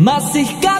Masihkah